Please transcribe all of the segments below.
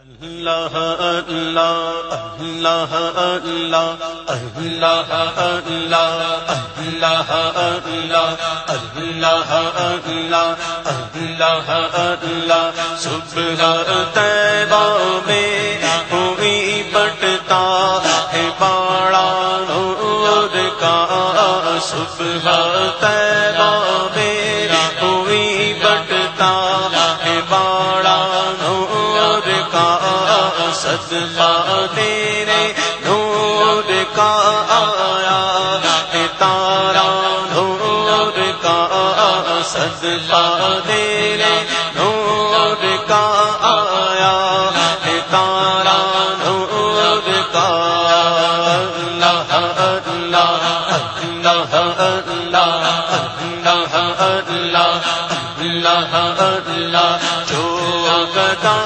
اللہ اللہ اللہ اللہ اللہ اللہ اللہ اللہ اللہ اللہ اللہ اللہ صبح تیبہ میں ہوئی بٹتا ہے باڑا نور کا صبح تیبہ صدقہ تیرے نور کا آیا ہے تارا نور کا صدقہ تیرے نور کا آیا ہے تارا نور کا اللہ اللہ اللہ اللہ اللہ اللہ اللہ اللہ جو گدا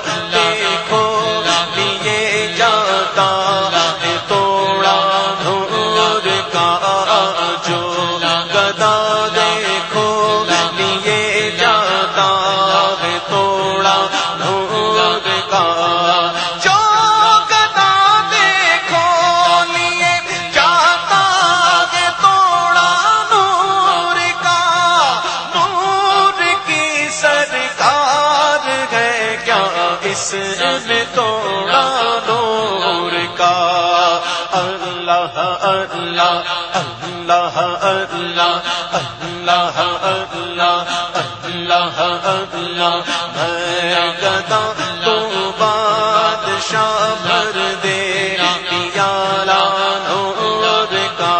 اللہ اللہ اللہ اللہ اللہ اللہ اللہ میں گدا تو بادشاہ بھر دے پیارا نور کا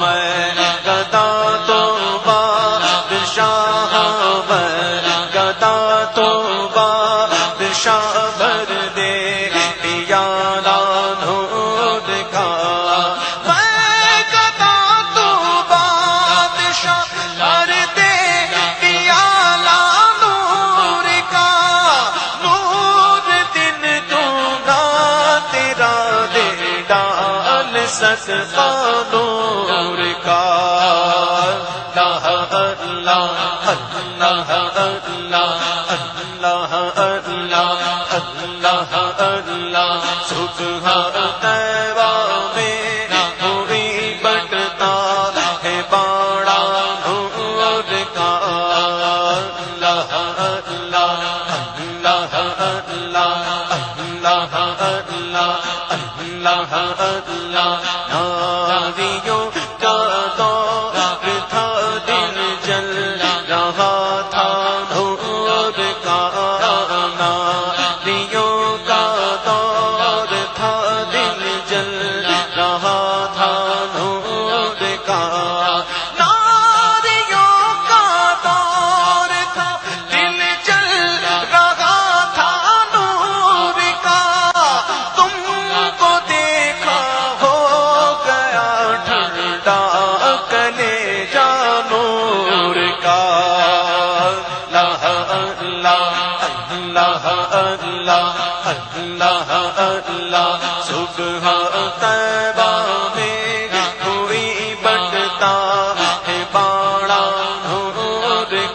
میں گدا تو بادشاہ بھر گدا تو بادشاہ بھر دے پیارا نور کا ڈال سکتا نور کا اللہ اللہ اللہ اللہ اللہ اللہ اللہ صبح تیرا میں ہوئی بٹتا ہے باڑا نور کا اللہ اللہ اللہ اللہ اللہ اللہ اللہ اللہ ناریوں کا دور تھا دل جل رہا تھا نور کا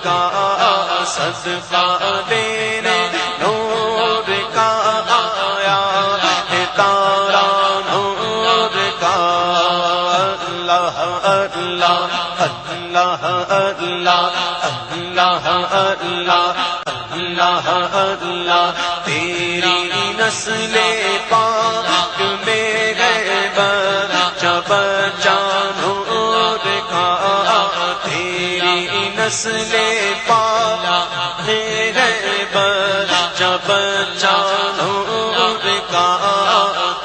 کا صدقہ دینے، نور کا آیا ہے تارا، نور کا اللہ اللہ اللہ اللہ اللہ اللہ اللہ اللہ، تیری نسل پاک فصل پالا ہے بر جب چانور کا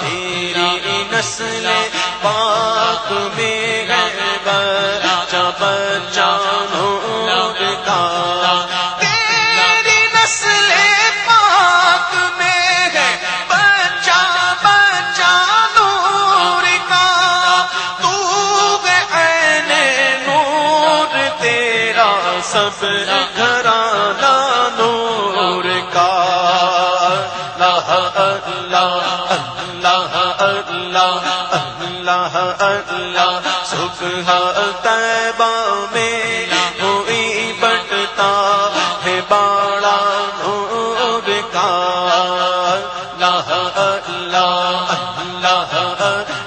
تیری نسل پاک میں سب گھرانا نور کا۔ اللہ اللہ اللہ اللہ اللہ اللہ سکھ طیبہ میں ہوئی بٹتا ہے باڑا نور کا۔ اللہ اللہ اللہ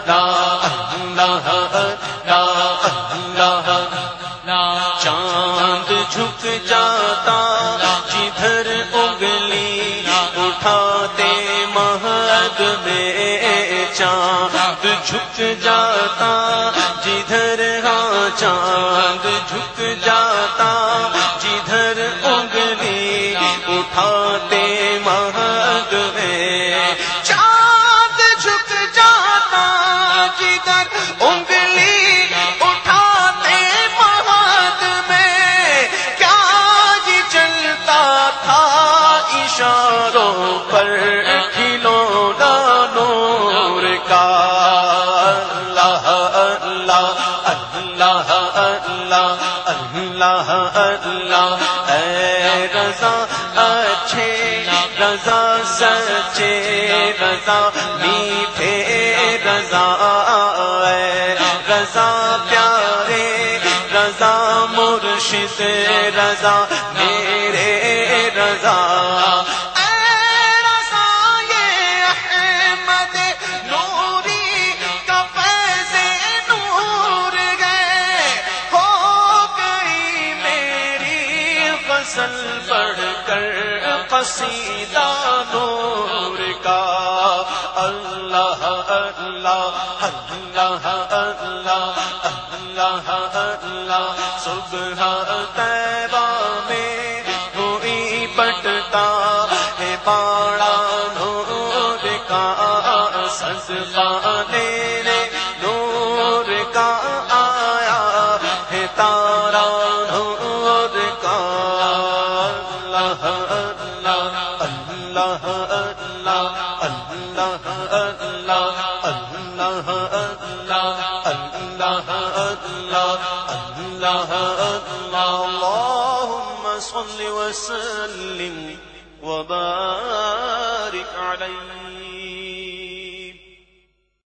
جاتا جدھر اگلی اٹھاتے مہد میں چاند جھک جاتا جدھر ہاں چاند جھک جاتا پر کھلونا نور کا۔ اللہ اللہ اللہ اللہ اللہ اللہ۔ اے رضا، اچھے رضا، سچے رضا، میٹھے رضا۔ اے رضا، پیارے رضا، مرشد رضا، میرے رضا۔ میری فصل پڑھ کر قصیدہ نور کا۔ اللہ اللہ اللہ اللہ اللہ اللہ صبح تیبہ میں ہوئی پٹتا ہے باڑا نور کا۔ سزا دینے نور کا۔ اللہ اللہ اللہ اللہ. اللهم صل وسلم وبارك عليه